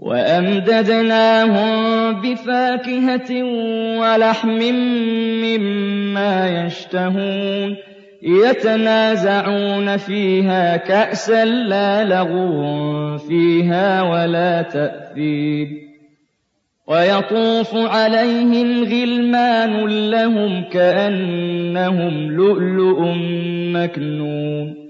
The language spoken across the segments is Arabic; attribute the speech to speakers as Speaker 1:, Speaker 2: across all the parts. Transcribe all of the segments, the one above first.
Speaker 1: وَأَمْدَدْنَاهُم بِفَاكِهَةٍ وَلَحْمٍ مِّمَّا يَشْتَهُونَ يَتَنَازَعُونَ فِيهَا كَأْسًا لَّا لَغْوٌ فِيهَا وَلَا تَأْثِيمٌ وَيَطُوفُ عَلَيْهِمْ غِلْمَانٌ لَّهُمْ كَأَنَّهُمْ لُؤْلُؤٌ مَّكْنُونٌ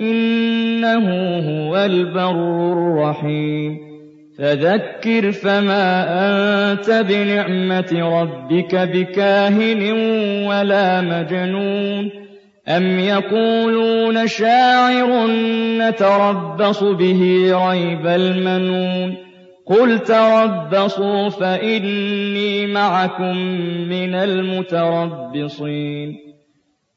Speaker 1: إِنَّهُ هُوَ الْبَرُّ الرَّحِيمُ. فَذَكِّرْ فَمَا أَنتَ بِنِعْمَةِ رَبِّكَ بِكَاهِنٍ وَلَا مَجْنُونٍ. أَمْ يَقُولُونَ شَاعِرٌ نَّتَرَبَّصُ بِهِ رَيْبَ الْمَنُونِ. قُلْ تَرَبَّصُوا فَإِنِّي مَعَكُم مِّنَ الْمُتَرَبِّصِينَ.